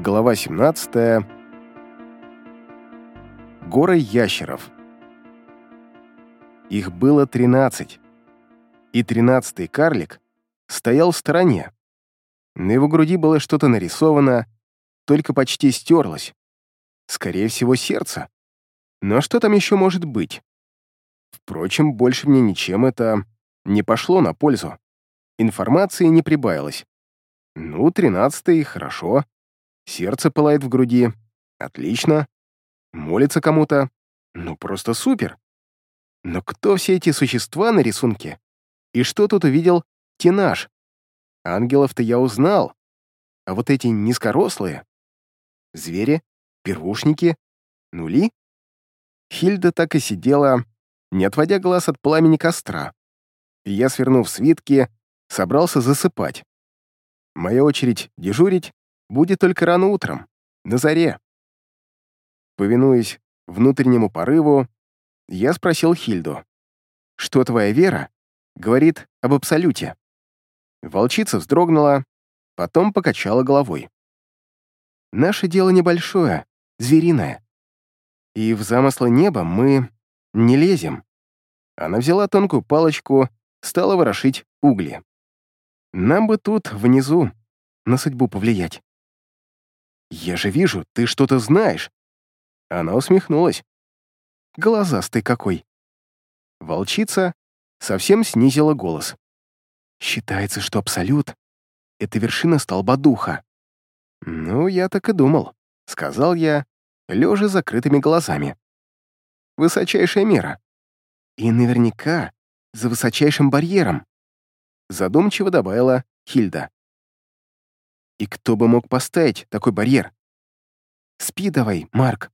Глава 17. Горы ящеров. Их было 13. И тринадцатый карлик стоял в стороне. На его груди было что-то нарисовано, только почти стерлось. Скорее всего, сердце. Но что там еще может быть? Впрочем, больше мне ничем это не пошло на пользу. Информации не прибавилось. Ну, тринадцатый, хорошо. Сердце пылает в груди. Отлично. Молится кому-то. Ну, просто супер. Но кто все эти существа на рисунке? И что тут увидел Тинаж? Ангелов-то я узнал. А вот эти низкорослые? Звери? Первушники? Нули? Хильда так и сидела, не отводя глаз от пламени костра. И я, свернув свитки, собрался засыпать. Моя очередь дежурить будет только рано утром, на заре. Повинуясь внутреннему порыву, я спросил Хильду, что твоя вера говорит об абсолюте. Волчица вздрогнула, потом покачала головой. Наше дело небольшое, звериное. И в замыслы неба мы не лезем. Она взяла тонкую палочку, стала ворошить угли. Нам бы тут, внизу, на судьбу повлиять. «Я же вижу, ты что-то знаешь!» Она усмехнулась. «Глазастый какой!» Волчица совсем снизила голос. «Считается, что Абсолют — это вершина столба духа». «Ну, я так и думал», — сказал я, лежа закрытыми глазами. «Высочайшая мера. И наверняка за высочайшим барьером», — задумчиво добавила Хильда. И кто бы мог поставить такой барьер? Спи давай, Марк.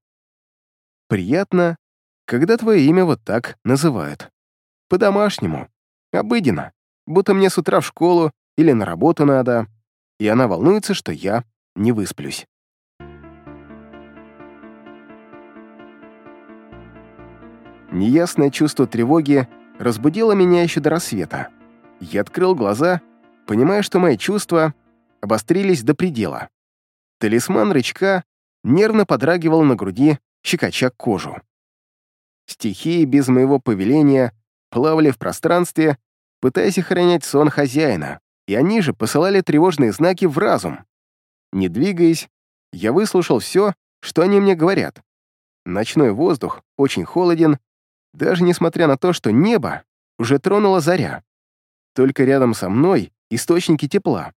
Приятно, когда твое имя вот так называют. По-домашнему, обыденно, будто мне с утра в школу или на работу надо, и она волнуется, что я не высплюсь. Неясное чувство тревоги разбудило меня еще до рассвета. Я открыл глаза, понимая, что мои чувства обострились до предела. Талисман рычка нервно подрагивал на груди, щекоча кожу. Стихии без моего повеления плавали в пространстве, пытаясь охранять сон хозяина, и они же посылали тревожные знаки в разум. Не двигаясь, я выслушал все, что они мне говорят. Ночной воздух очень холоден, даже несмотря на то, что небо уже тронула заря. Только рядом со мной источники тепла,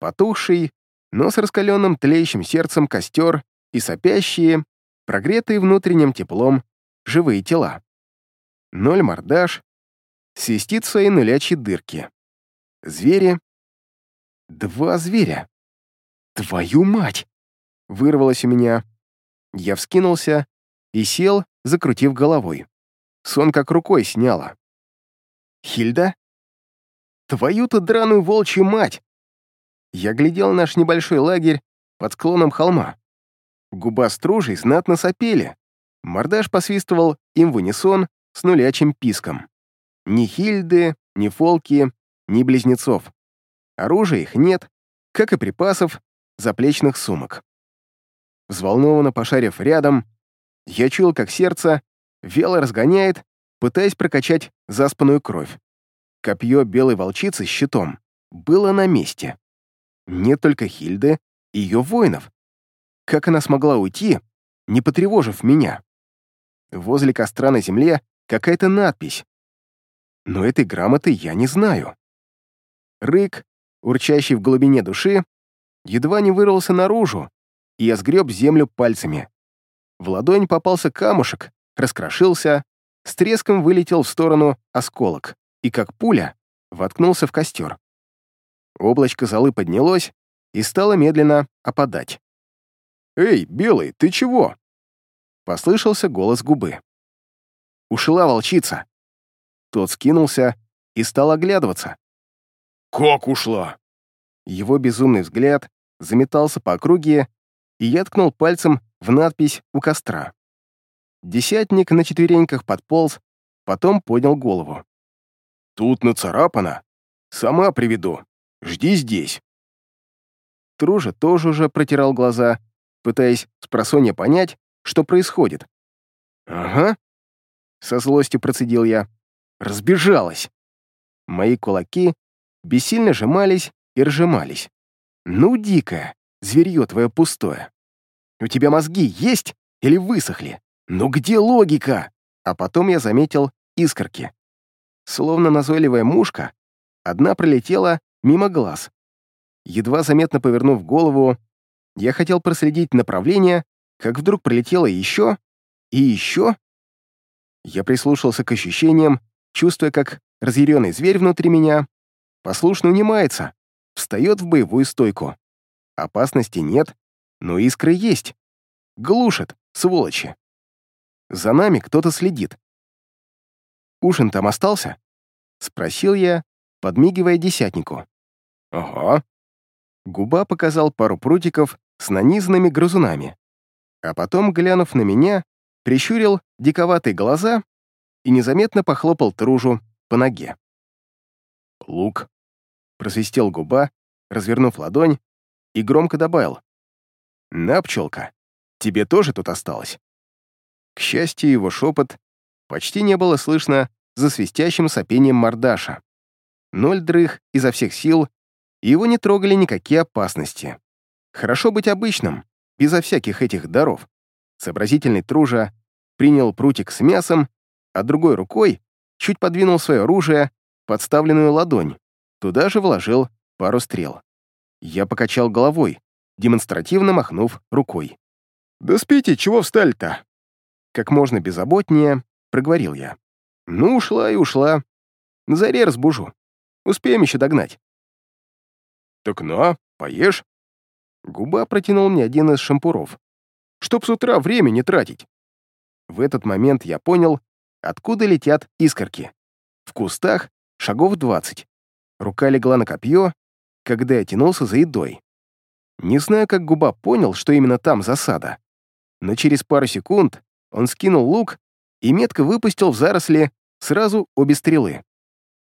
потухший, но с раскаленным тлеющим сердцем костер и сопящие, прогретые внутренним теплом, живые тела. Ноль мордаш, свистит свои нулячьи дырки. Звери. Два зверя. Твою мать! Вырвалось у меня. Я вскинулся и сел, закрутив головой. Сон как рукой сняло. Хильда? Твою-то драную волчью мать! Я глядел наш небольшой лагерь под склоном холма. Губа стружей знатно сопели. Мордаш посвистывал им в унисон с нулячим писком. Ни Хильды, ни Фолки, ни близнецов. Оружия их нет, как и припасов, заплечных сумок. Взволнованно пошарив рядом, я чуял, как сердце вело разгоняет, пытаясь прокачать заспанную кровь. Копье белой волчицы с щитом было на месте. Нет только Хильды и ее воинов. Как она смогла уйти, не потревожив меня? Возле костра на земле какая-то надпись. Но этой грамоты я не знаю. Рык, урчащий в глубине души, едва не вырвался наружу, и я сгреб землю пальцами. В ладонь попался камушек, раскрошился, с треском вылетел в сторону осколок и, как пуля, воткнулся в костер. Облачко золы поднялось и стало медленно опадать. «Эй, Белый, ты чего?» Послышался голос губы. «Ушла волчица!» Тот скинулся и стал оглядываться. «Как ушла?» Его безумный взгляд заметался по округе, и я ткнул пальцем в надпись у костра. Десятник на четвереньках подполз, потом поднял голову. «Тут нацарапано. Сама приведу. Жди здесь». Тружа тоже уже протирал глаза, пытаясь с просонья понять, что происходит. «Ага», — со злостью процедил я, — «разбежалась». Мои кулаки бессильно сжимались и разжимались. «Ну, дикая, зверье твое пустое. У тебя мозги есть или высохли? Ну где логика?» А потом я заметил искорки. Словно назойливая мушка, одна пролетела мимо глаз. Едва заметно повернув голову, я хотел проследить направление, как вдруг прилетело еще и еще. Я прислушался к ощущениям, чувствуя, как разъяренный зверь внутри меня послушно унимается, встает в боевую стойку. Опасности нет, но искры есть. Глушат, сволочи. За нами кто-то следит. «Ушин там остался?» — спросил я, подмигивая десятнику. «Ага». Губа показал пару прутиков с нанизанными грызунами, а потом, глянув на меня, прищурил диковатые глаза и незаметно похлопал тружу по ноге. «Лук», — просвистел губа, развернув ладонь, и громко добавил. «На, пчелка, тебе тоже тут осталось?» К счастью, его шепот почти не было слышно за свистящим сопением мордаша. Ноль дрых изо всех сил, и его не трогали никакие опасности. Хорошо быть обычным, безо всяких этих даров. Сообразительный Тружа принял прутик с мясом, а другой рукой чуть подвинул свое оружие, подставленную ладонь. Туда же вложил пару стрел. Я покачал головой, демонстративно махнув рукой. «Да спите, чего встали-то?» Как можно беззаботнее проговорил я. «Ну, ушла и ушла. На заре разбужу. Успеем еще догнать». «Так на, поешь». Губа протянул мне один из шампуров. «Чтоб с утра время не тратить». В этот момент я понял, откуда летят искорки. В кустах шагов двадцать. Рука легла на копье, когда я тянулся за едой. Не знаю, как Губа понял, что именно там засада. Но через пару секунд он скинул лук и метко выпустил в заросли сразу обе стрелы.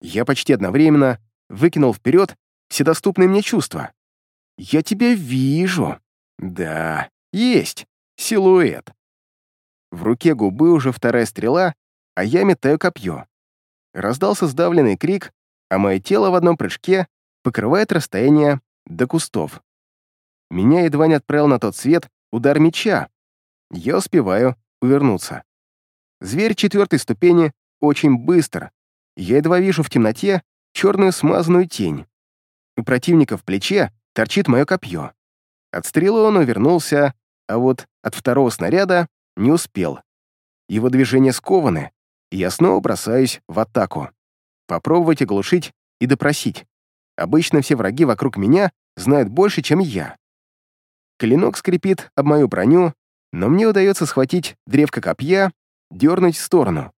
Я почти одновременно выкинул вперед все доступные мне чувства. «Я тебя вижу!» «Да, есть! Силуэт!» В руке губы уже вторая стрела, а я метаю копье. Раздался сдавленный крик, а мое тело в одном прыжке покрывает расстояние до кустов. Меня едва не отправил на тот свет удар меча. Я успеваю увернуться. Зверь четвертой ступени очень быстр. Я едва вижу в темноте черную смазанную тень. У противника в плече торчит мое копье. От стрелы он увернулся, а вот от второго снаряда не успел. Его движения скованы, и я снова бросаюсь в атаку. Попробовать оглушить и допросить. Обычно все враги вокруг меня знают больше, чем я. Клинок скрипит об мою броню, но мне удается схватить древко копья, дернуть в сторону.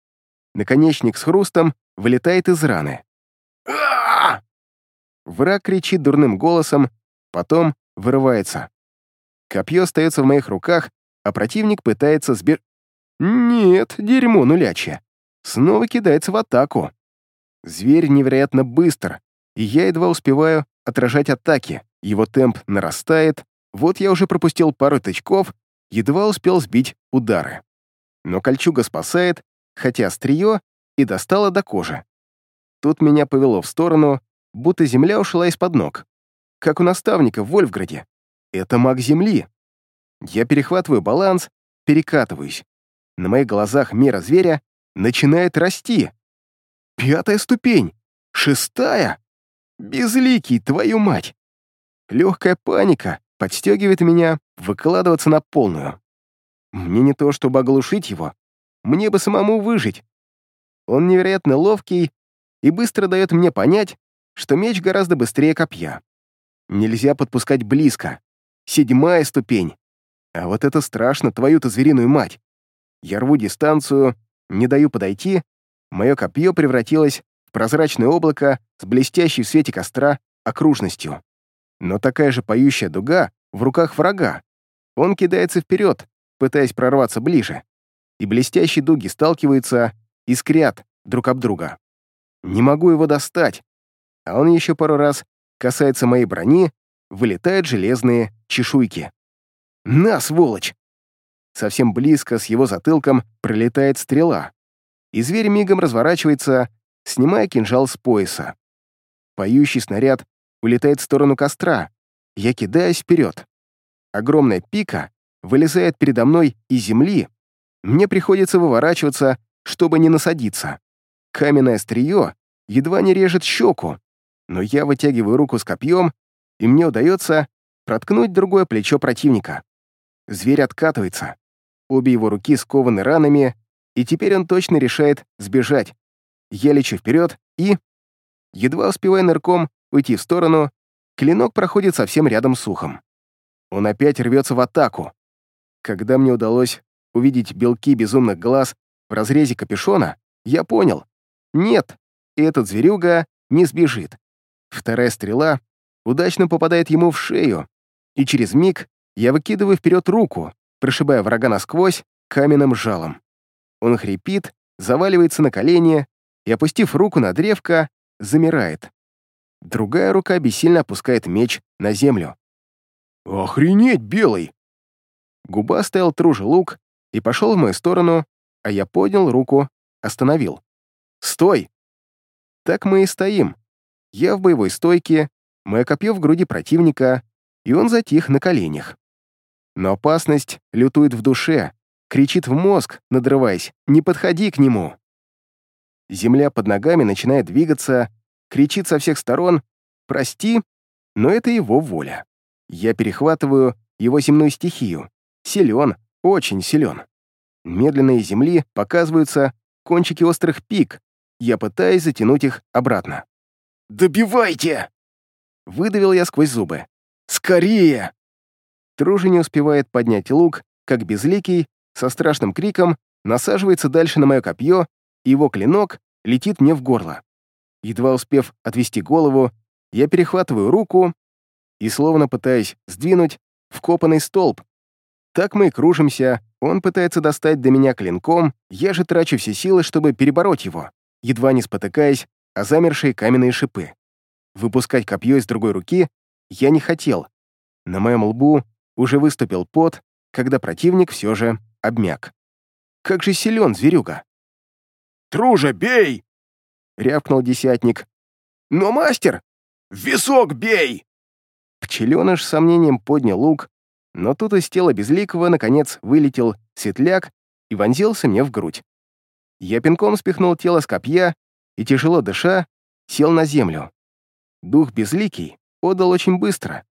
Наконечник с хрустом вылетает из раны. Враг кричит дурным голосом, потом вырывается. Копье остается в моих руках, а противник пытается сбер... Нет, дерьмо нулячье. Снова кидается в атаку. Зверь невероятно быстр, и я едва успеваю отражать атаки. Его темп нарастает, вот я уже пропустил пару тычков, едва успел сбить удары. Но кольчуга спасает, хотя острие и достало до кожи. Тут меня повело в сторону, будто земля ушла из-под ног. Как у наставника в Вольфграде. Это маг земли. Я перехватываю баланс, перекатываюсь. На моих глазах мера зверя начинает расти. Пятая ступень. Шестая. Безликий, твою мать. Легкая паника подстегивает меня выкладываться на полную. Мне не то, чтобы оглушить его, мне бы самому выжить. Он невероятно ловкий и быстро дает мне понять, что меч гораздо быстрее копья. Нельзя подпускать близко. Седьмая ступень. А вот это страшно, твою-то звериную мать. Я рву дистанцию, не даю подойти, мое копье превратилось в прозрачное облако с блестящей в свете костра окружностью. Но такая же поющая дуга в руках врага. Он кидается вперед, пытаясь прорваться ближе, и блестящие дуги сталкиваются, искрят друг об друга. Не могу его достать, а он еще пару раз касается моей брони, вылетают железные чешуйки. «На, сволочь!» Совсем близко с его затылком пролетает стрела, и зверь мигом разворачивается, снимая кинжал с пояса. Поющий снаряд улетает в сторону костра, я кидаюсь вперед. Огромная пика вылезает передо мной из земли, мне приходится выворачиваться, чтобы не насадиться. Каменное острие едва не режет щеку, но я вытягиваю руку с копьем, и мне удается проткнуть другое плечо противника. Зверь откатывается. Обе его руки скованы ранами, и теперь он точно решает сбежать. Я лечу вперед и... Едва успевая нырком уйти в сторону, клинок проходит совсем рядом с ухом. Он опять рвется в атаку. Когда мне удалось увидеть белки безумных глаз в разрезе капюшона, я понял. Нет, этот зверюга не сбежит. Вторая стрела удачно попадает ему в шею, и через миг я выкидываю вперед руку, прошибая врага насквозь каменным жалом. Он хрипит, заваливается на колени и, опустив руку на древко, замирает. Другая рука бессильно опускает меч на землю. «Охренеть, белый!» Губа стоял труже лук и пошел в мою сторону, а я поднял руку, остановил. «Стой!» Так мы и стоим. Я в боевой стойке, мое копье в груди противника, и он затих на коленях. Но опасность лютует в душе, кричит в мозг, надрываясь «Не подходи к нему!». Земля под ногами начинает двигаться, кричит со всех сторон «Прости!», но это его воля. Я перехватываю его земную стихию. Силен, очень силен. Медленно из земли показываются кончики острых пик. Я пытаюсь затянуть их обратно. «Добивайте!» Выдавил я сквозь зубы. «Скорее!» Тружи не успевает поднять лук, как безликий, со страшным криком, насаживается дальше на мое копье, и его клинок летит мне в горло. Едва успев отвести голову, я перехватываю руку и, словно пытаясь сдвинуть, вкопанный столб. Так мы и кружимся, он пытается достать до меня клинком, я же трачу все силы, чтобы перебороть его, едва не спотыкаясь о замершие каменные шипы. Выпускать копье из другой руки я не хотел. На моем лбу уже выступил пот, когда противник все же обмяк. Как же силен зверюга! «Тружа, бей!» — рявкнул десятник. «Но, мастер! В висок бей!» Пчеленыш с сомнением поднял лук, но тут из тела Безликого, наконец, вылетел светляк и вонзился мне в грудь. Я пинком спихнул тело с копья и, тяжело дыша, сел на землю. Дух Безликий подал очень быстро.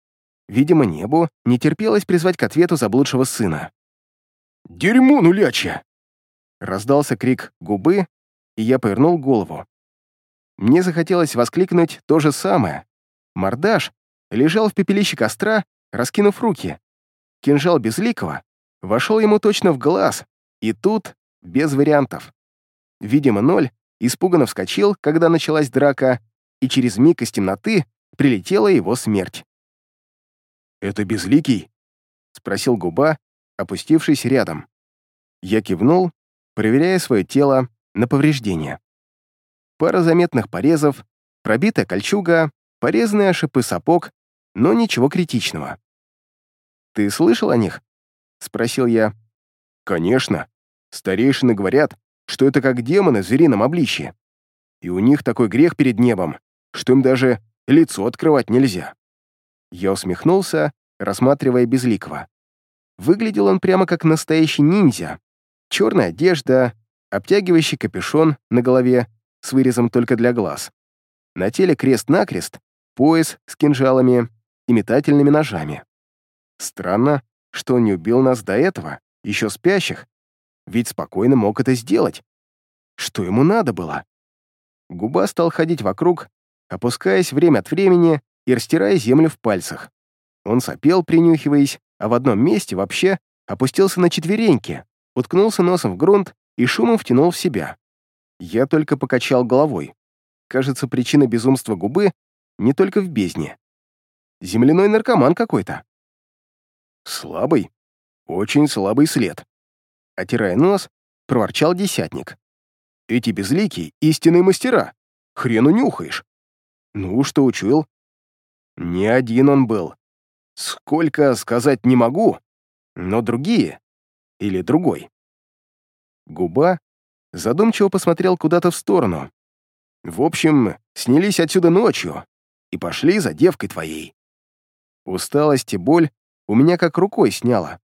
Видимо, небу не терпелось призвать к ответу заблудшего сына. «Дерьмо нулячье!» Раздался крик губы, и я повернул голову. Мне захотелось воскликнуть то же самое. Мордаш лежал в пепелище костра, раскинув руки. Кинжал Безликого вошел ему точно в глаз, и тут без вариантов. Видимо, ноль испуганно вскочил, когда началась драка, и через миг из темноты прилетела его смерть. «Это Безликий?» — спросил губа, опустившись рядом. Я кивнул, проверяя свое тело на повреждения. Пара заметных порезов, пробитая кольчуга, порезанные шипы сапог, но ничего критичного. «Ты слышал о них?» — спросил я. «Конечно. Старейшины говорят, что это как демоны в зверином обличье. И у них такой грех перед небом, что им даже лицо открывать нельзя». Я усмехнулся, рассматривая Безликого. Выглядел он прямо как настоящий ниндзя. Черная одежда, обтягивающий капюшон на голове с вырезом только для глаз. На теле крест-накрест, пояс с кинжалами и метательными ножами. Странно, что он не убил нас до этого, еще спящих, ведь спокойно мог это сделать. Что ему надо было? Губа стал ходить вокруг, опускаясь время от времени и растирая землю в пальцах. Он сопел, принюхиваясь, а в одном месте вообще опустился на четвереньки, уткнулся носом в грунт и шумом втянул в себя. Я только покачал головой. Кажется, причина безумства губы не только в бездне. Земляной наркоман какой-то. Слабый, очень слабый след. Отирая нос, проворчал десятник. Эти безликие — истинные мастера. Хрен унюхаешь. Ну, что учуял? Не один он был. Сколько сказать не могу, но другие или другой. Губа задумчиво посмотрел куда-то в сторону. В общем, снялись отсюда ночью и пошли за девкой твоей. Усталость и боль у меня как рукой сняло.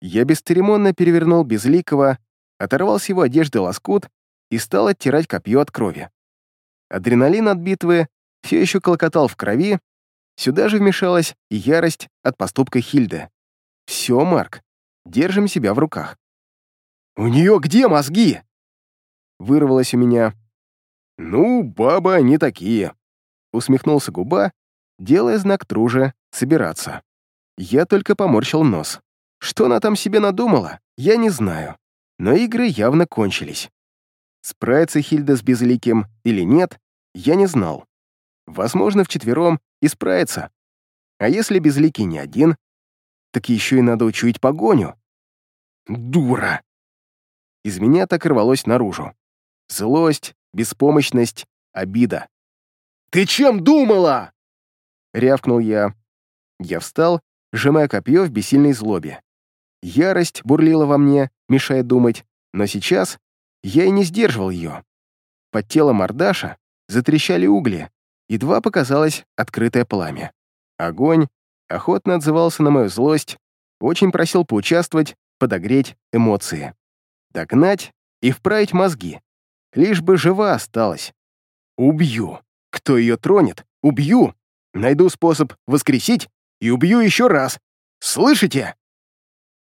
Я бесцеремонно перевернул Безликого, оторвал с его одежды лоскут и стал оттирать копье от крови. Адреналин от битвы все еще колокотал в крови, сюда же вмешалась и ярость от поступка Хильды. «Все, Марк, держим себя в руках». «У нее где мозги?» Вырвалось у меня. «Ну, баба, они такие», — усмехнулся губа, делая знак труже «собираться». Я только поморщил нос. Что она там себе надумала, я не знаю. Но игры явно кончились. Справится Хильда с Безликим или нет, я не знал. Возможно, вчетвером и справится. А если Безликий не один, так еще и надо учуять погоню. Дура! Из меня так рвалось наружу. Злость, беспомощность, обида. «Ты чем думала?» — рявкнул я. Я встал, сжимая копье в бессильной злобе. Ярость бурлила во мне, мешая думать, но сейчас я и не сдерживал ее. Под телом Ардаша затрещали угли, едва показалось открытое пламя. Огонь охотно отзывался на мою злость, очень просил поучаствовать, подогреть эмоции. Догнать и вправить мозги. Лишь бы жива осталась. Убью. Кто ее тронет, убью. Найду способ воскресить и убью еще раз. Слышите?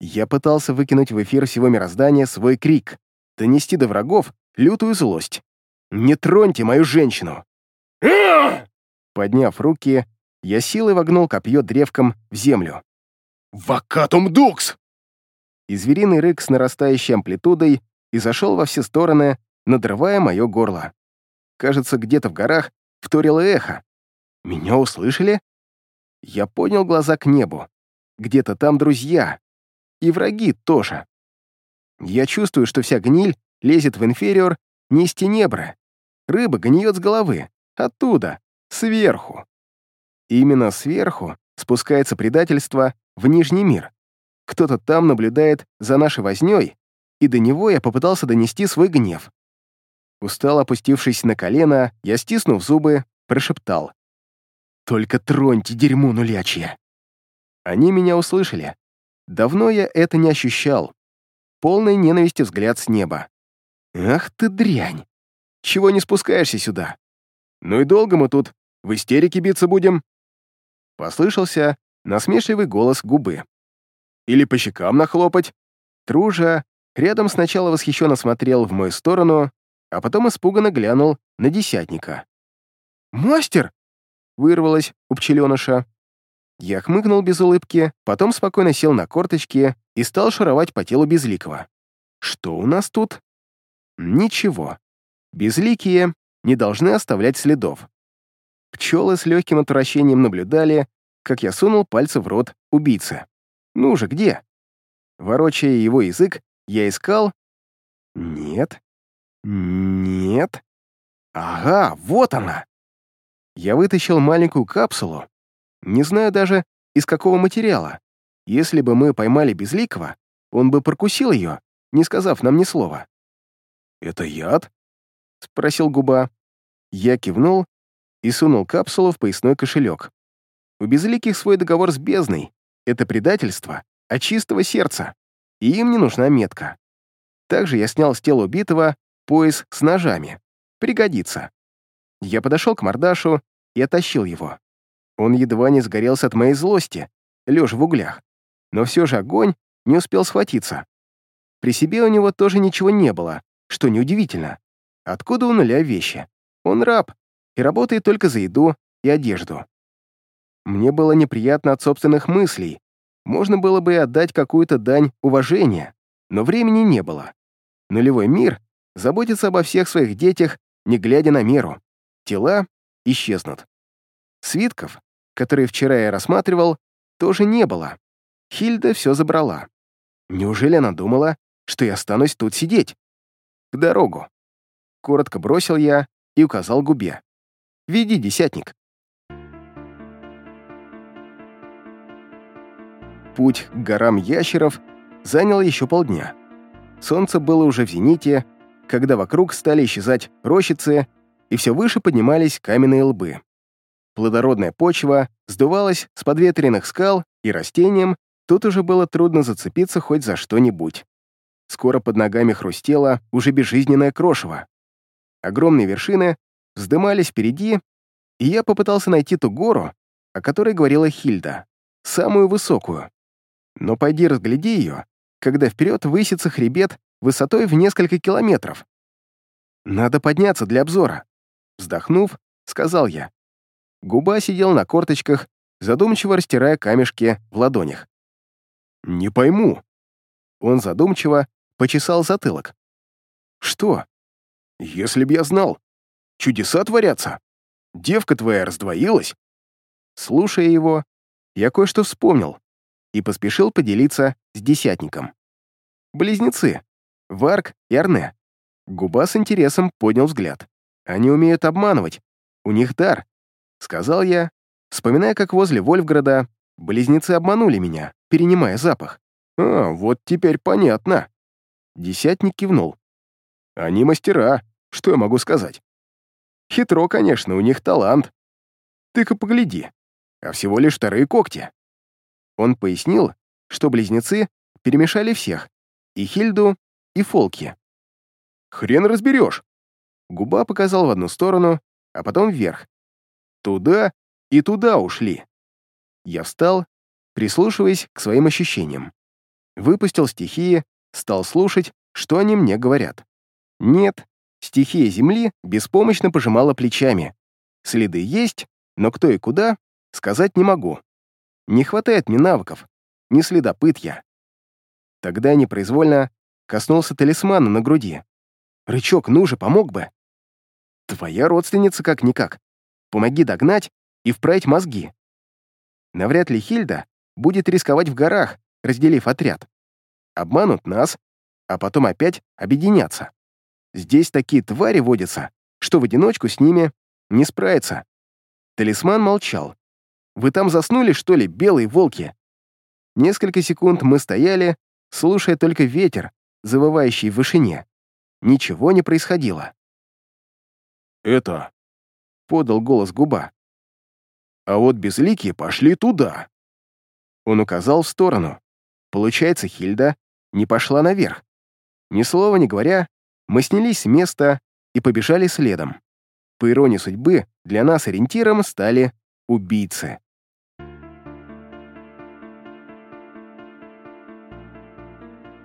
Я пытался выкинуть в эфир всего мироздания свой крик, донести до врагов лютую злость. «Не троньте мою женщину!» Подняв руки, я силой вогнул копье древком в землю. «Вакатум дукс!» И звериный рык с нарастающей амплитудой и зашел во все стороны, надрывая мое горло. Кажется, где-то в горах вторило эхо. Меня услышали? Я поднял глаза к небу. Где-то там друзья. И враги тоже. Я чувствую, что вся гниль лезет в инфериор не из тенебра. Рыба гниет с головы. Оттуда. Сверху. именно сверху спускается предательство в Нижний мир. Кто-то там наблюдает за нашей вознёй, и до него я попытался донести свой гнев. Устал опустившись на колено, я, стиснув зубы, прошептал. «Только троньте дерьмо нулячье!» Они меня услышали. Давно я это не ощущал. Полный ненависти взгляд с неба. «Ах ты дрянь! Чего не спускаешься сюда? Ну и долго мы тут в истерике биться будем?» Послышался насмешливый голос губы. «Или по щекам нахлопать?» Тружа рядом сначала восхищенно смотрел в мою сторону, а потом испуганно глянул на десятника. «Мастер!» — вырвалось у пчеленыша. Я хмыкнул без улыбки, потом спокойно сел на корточки и стал шаровать по телу Безликого. «Что у нас тут?» «Ничего. Безликие не должны оставлять следов. Пчелы с легким отвращением наблюдали, как я сунул пальцы в рот убийцы. Ну же, где? Ворочая его язык, я искал... Нет. Нет. Ага, вот она. Я вытащил маленькую капсулу. Не знаю даже, из какого материала. Если бы мы поймали Безликого, он бы прокусил ее, не сказав нам ни слова. «Это яд?» — спросил губа. Я кивнул и сунул капсулу в поясной кошелек. У безликих свой договор с бездной. Это предательство от чистого сердца, и им не нужна метка. Также я снял с тела убитого пояс с ножами. Пригодится. Я подошел к мордашу и оттащил его. Он едва не сгорелся от моей злости, лежа в углях. Но все же огонь не успел схватиться. При себе у него тоже ничего не было, что неудивительно. Откуда у нуля вещи? Он раб и работает только за еду и одежду. Мне было неприятно от собственных мыслей. Можно было бы и отдать какую-то дань уважения, но времени не было. Нулевой мир заботится обо всех своих детях, не глядя на меру. Тела исчезнут. Свитков, которые вчера я рассматривал, тоже не было. Хильда все забрала. Неужели она думала, что я останусь тут сидеть? К дорогу. Коротко бросил я и указал губе. «Веди, десятник». путь к горам ящеров занял еще полдня. Солнце было уже в зените, когда вокруг стали исчезать рощицы, и все выше поднимались каменные лбы. Плодородная почва сдувалась с подветренных скал, и растениям тут уже было трудно зацепиться хоть за что-нибудь. Скоро под ногами хрустело уже безжизненное крошево. Огромные вершины вздымались впереди, и я попытался найти ту гору, о которой говорила Хильда, самую высокую. Но пойди разгляди ее, когда вперед высится хребет высотой в несколько километров. «Надо подняться для обзора», — вздохнув, сказал я. Губа сидел на корточках, задумчиво растирая камешки в ладонях. «Не пойму». Он задумчиво почесал затылок. «Что? Если б я знал. Чудеса творятся. Девка твоя раздвоилась». Слушая его, я кое-что вспомнил и поспешил поделиться с десятником. Близнецы. Варк и Арне. Губа с интересом поднял взгляд. Они умеют обманывать. У них дар. Сказал я, вспоминая, как возле Вольфграда близнецы обманули меня, перенимая запах. «А, вот теперь понятно». Десятник кивнул. «Они мастера, что я могу сказать?» «Хитро, конечно, у них талант. Ты-ка погляди, а всего лишь вторые когти». Он пояснил, что близнецы перемешали всех, и Хильду, и Фолки. «Хрен разберешь!» Губа показал в одну сторону, а потом вверх. «Туда и туда ушли». Я встал, прислушиваясь к своим ощущениям. Выпустил стихии, стал слушать, что они мне говорят. Нет, стихия Земли беспомощно пожимала плечами. Следы есть, но кто и куда, сказать не могу. Не хватает мне навыков, не следопыт я. Тогда непроизвольно коснулся талисмана на груди. Рычок, ну же, помог бы. Твоя родственница как-никак. Помоги догнать и вправить мозги. Навряд ли Хильда будет рисковать в горах, разделив отряд. Обманут нас, а потом опять объединятся. Здесь такие твари водятся, что в одиночку с ними не справиться. Талисман молчал. «Вы там заснули, что ли, белые волки?» Несколько секунд мы стояли, слушая только ветер, завывающий в вышине. Ничего не происходило. «Это...» — подал голос губа. «А вот безликие пошли туда». Он указал в сторону. Получается, Хильда не пошла наверх. Ни слова не говоря, мы снялись с места и побежали следом. По иронии судьбы, для нас ориентиром стали убийцы.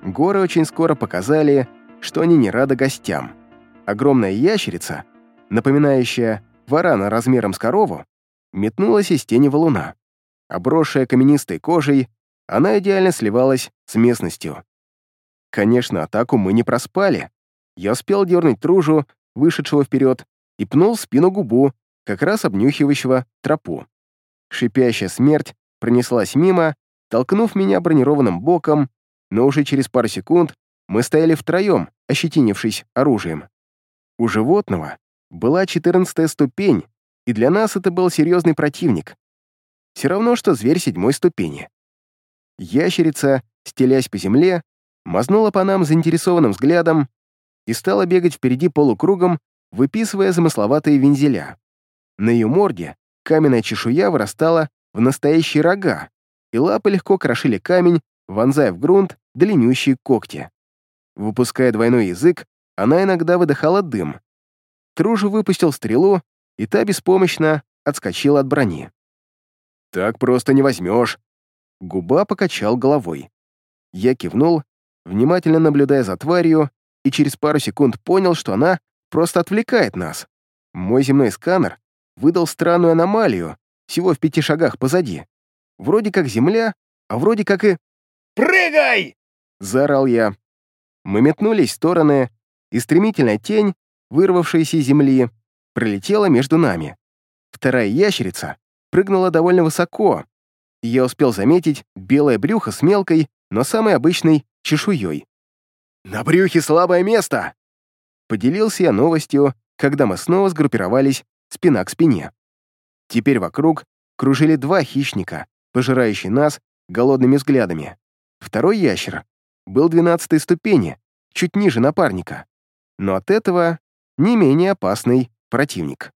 Горы очень скоро показали, что они не рады гостям. Огромная ящерица, напоминающая варана размером с корову, метнулась из тени валуна. Обросшая каменистой кожей, она идеально сливалась с местностью. Конечно, атаку мы не проспали. Я успел дернуть тружу, вышедшего вперед, и пнул спину губу, как раз обнюхивающего тропу. Шипящая смерть пронеслась мимо, толкнув меня бронированным боком но уже через пару секунд мы стояли втроем, ощетинившись оружием. У животного была четырнадцатая ступень, и для нас это был серьезный противник. Все равно, что зверь седьмой ступени. Ящерица, стелясь по земле, мазнула по нам заинтересованным взглядом и стала бегать впереди полукругом, выписывая замысловатые вензеля. На ее морде каменная чешуя вырастала в настоящие рога, и лапы легко крошили камень, вонзая в грунт длиннющие когти. Выпуская двойной язык, она иногда выдыхала дым. Тружу выпустил стрелу, и та беспомощно отскочила от брони. «Так просто не возьмешь!» Губа покачал головой. Я кивнул, внимательно наблюдая за тварью, и через пару секунд понял, что она просто отвлекает нас. Мой земной сканер выдал странную аномалию, всего в пяти шагах позади. Вроде как земля, а вроде как и «Прыгай!» — заорал я. Мы метнулись в стороны, и стремительная тень, вырвавшаяся из земли, пролетела между нами. Вторая ящерица прыгнула довольно высоко, и я успел заметить белое брюхо с мелкой, но самой обычной чешуей. «На брюхе слабое место!» Поделился я новостью, когда мы снова сгруппировались спина к спине. Теперь вокруг кружили два хищника, пожирающие нас голодными взглядами. Второй ящер был двенадцатой ступени, чуть ниже напарника, но от этого не менее опасный противник.